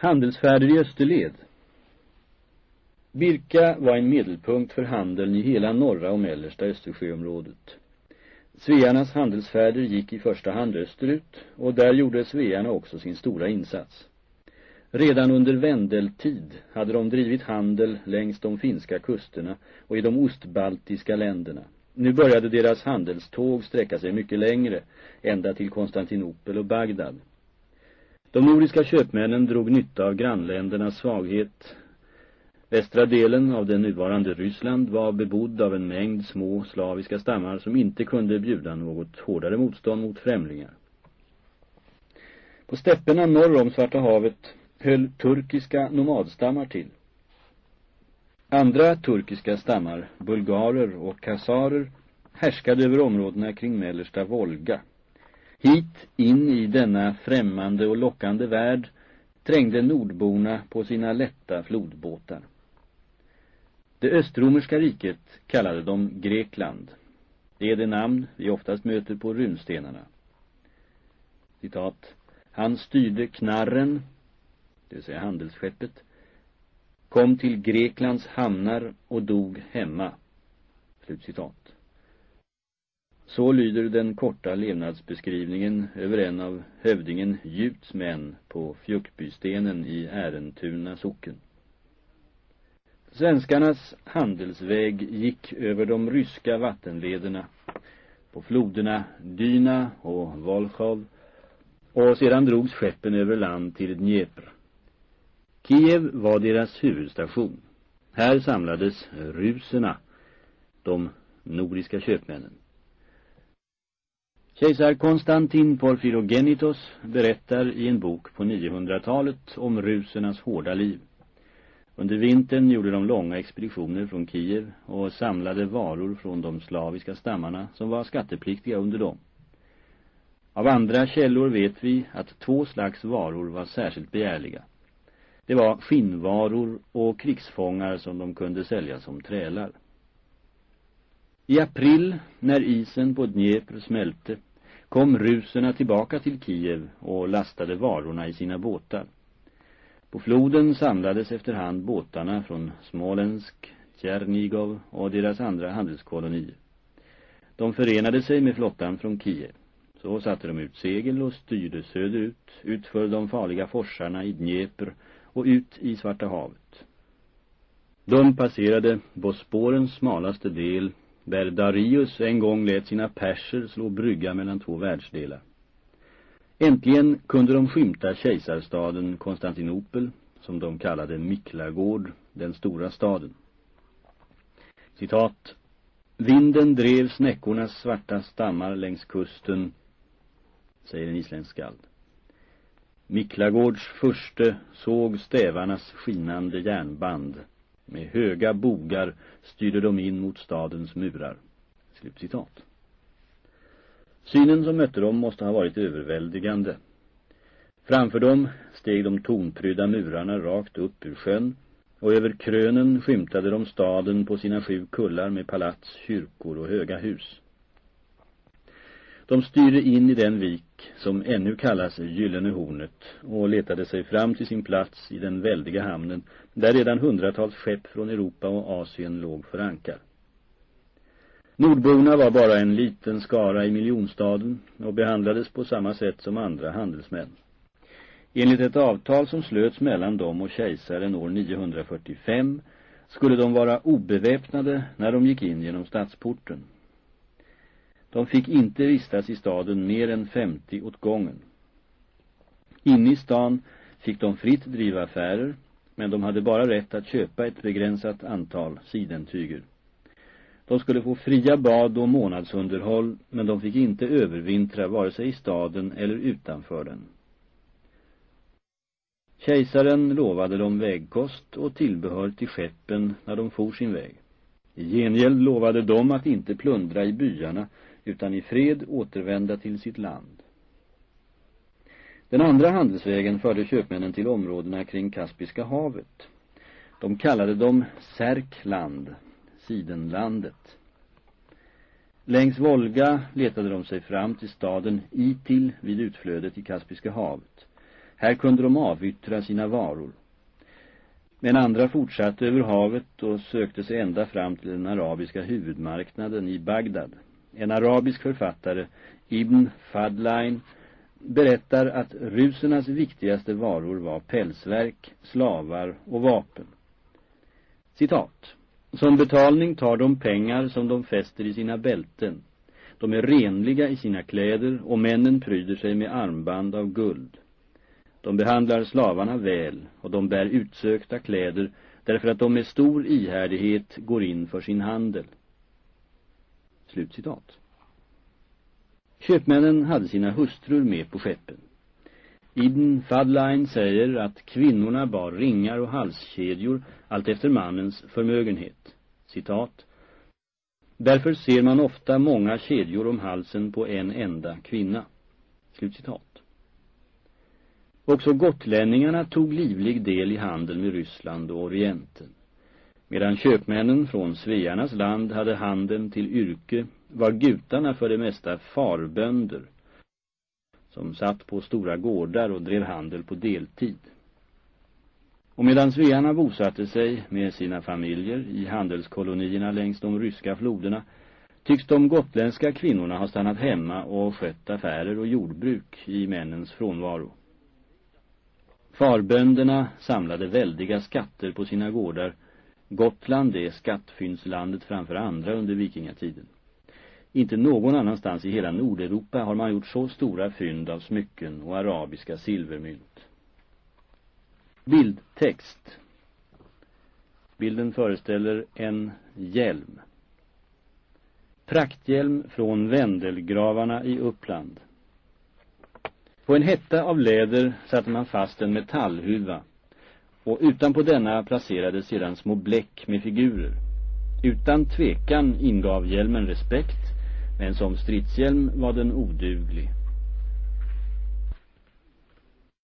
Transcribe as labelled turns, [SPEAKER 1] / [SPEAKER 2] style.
[SPEAKER 1] Handelsfärder i österled Birka var en medelpunkt för handeln i hela norra och mellersta Östersjöområdet. Svearnas handelsfärder gick i första hand österut och där gjorde svearna också sin stora insats. Redan under vändeltid hade de drivit handel längs de finska kusterna och i de ostbaltiska länderna. Nu började deras handelståg sträcka sig mycket längre, ända till Konstantinopel och Bagdad. De nordiska köpmännen drog nytta av grannländernas svaghet. Västra delen av det nuvarande Ryssland var bebodd av en mängd små slaviska stammar som inte kunde bjuda något hårdare motstånd mot främlingar. På stäpperna norr om Svarta havet höll turkiska nomadstammar till. Andra turkiska stammar, bulgarer och kasarer, härskade över områdena kring mellersta Volga. Hit, in i denna främmande och lockande värld, trängde nordborna på sina lätta flodbåtar. Det östromerska riket kallade de Grekland. Det är det namn vi oftast möter på runstenarna. Citat. Han styrde knarren, det vill säga handelsskeppet, kom till Greklands hamnar och dog hemma. Slutcitat. Så lyder den korta levnadsbeskrivningen över en av hövdingen Juts män på Fjuckbystenen i Ärentuna socken. Svenskarnas handelsväg gick över de ryska vattenlederna på floderna Dyna och Volkhov och sedan drogs skeppen över land till Dnepr. Kiev var deras huvudstation. Här samlades ruserna, de nordiska köpmännen. Kejsar Konstantin Porfyrogenitos berättar i en bok på 900-talet om rusernas hårda liv. Under vintern gjorde de långa expeditioner från Kiev och samlade varor från de slaviska stammarna som var skattepliktiga under dem. Av andra källor vet vi att två slags varor var särskilt begärliga. Det var skinnvaror och krigsfångar som de kunde sälja som trälar. I april, när isen på Dnepr smälte, kom ruserna tillbaka till Kiev och lastade varorna i sina båtar. På floden samlades efterhand båtarna från Smolensk, Tjernigov och deras andra handelskolonier. De förenade sig med flottan från Kiev. Så satte de ut segel och styrde söderut, utför de farliga forsarna i Dnepr och ut i Svarta havet. De passerade Bosporens smalaste del där Darius en gång lät sina perser slå brygga mellan två världsdelar. Äntligen kunde de skymta kejsarstaden Konstantinopel, som de kallade Miklagård, den stora staden. Citat. Vinden drev snäckornas svarta stammar längs kusten, säger en isländsk skald. Miklagårds furste såg stävarnas skinande järnband. Med höga bogar styrde de in mot stadens murar. Slutcitat. Synen som mötte dem måste ha varit överväldigande. Framför dem steg de tonprydda murarna rakt upp ur sjön och över krönen skymtade de staden på sina sju kullar med palats, kyrkor och höga hus. De styrde in i den vik som ännu kallas Gyllene hornet och letade sig fram till sin plats i den väldiga hamnen där redan hundratals skepp från Europa och Asien låg för ankar. Nordborna var bara en liten skara i miljonstaden och behandlades på samma sätt som andra handelsmän. Enligt ett avtal som slöts mellan dem och kejsaren år 945 skulle de vara obeväpnade när de gick in genom stadsporten. De fick inte vistas i staden mer än 50 åt gången. Inne i stan fick de fritt driva affärer, men de hade bara rätt att köpa ett begränsat antal sidentyger. De skulle få fria bad och månadsunderhåll, men de fick inte övervintra vare sig i staden eller utanför den. Kejsaren lovade dem vägkost och tillbehör till skeppen när de for sin väg. I gengäld lovade de att inte plundra i byarna utan i fred återvända till sitt land. Den andra handelsvägen förde köpmännen till områdena kring Kaspiska havet. De kallade dem Särkland, Sidenlandet. Längs Volga letade de sig fram till staden Itil vid utflödet i Kaspiska havet. Här kunde de avyttra sina varor. Men andra fortsatte över havet och sökte sig ända fram till den arabiska huvudmarknaden i Bagdad. En arabisk författare, Ibn Fadlain, berättar att rusernas viktigaste varor var pälsverk, slavar och vapen. Citat. Som betalning tar de pengar som de fäster i sina bälten. De är renliga i sina kläder och männen pryder sig med armband av guld. De behandlar slavarna väl och de bär utsökta kläder därför att de med stor ihärdighet går in för sin handel. Slutcitat. Köpmännen hade sina hustrur med på skeppen. Ibn Fadlain säger att kvinnorna bar ringar och halskedjor allt efter mannens förmögenhet. Citat. Därför ser man ofta många kedjor om halsen på en enda kvinna. Slutcitat. Också gotlänningarna tog livlig del i handeln med Ryssland och Orienten. Medan köpmännen från Svearnas land hade handeln till yrke var gutarna för det mesta farbönder som satt på stora gårdar och drev handel på deltid. Och medan svearna bosatte sig med sina familjer i handelskolonierna längs de ryska floderna tycks de gotländska kvinnorna ha stannat hemma och skött affärer och jordbruk i männens frånvaro. Farbönderna samlade väldiga skatter på sina gårdar. Gotland är skattfyndslandet framför andra under vikingatiden. Inte någon annanstans i hela Nordeuropa har man gjort så stora fynd av smycken och arabiska silvermynt. Bildtext. Bilden föreställer en hjälm. Prakthjälm från Vändelgravarna i Uppland. På en hetta av läder satte man fast en metallhuva och utanpå denna placerades sedan små bläck med figurer. Utan tvekan ingav hjälmen respekt men som stridshjälm var den oduglig.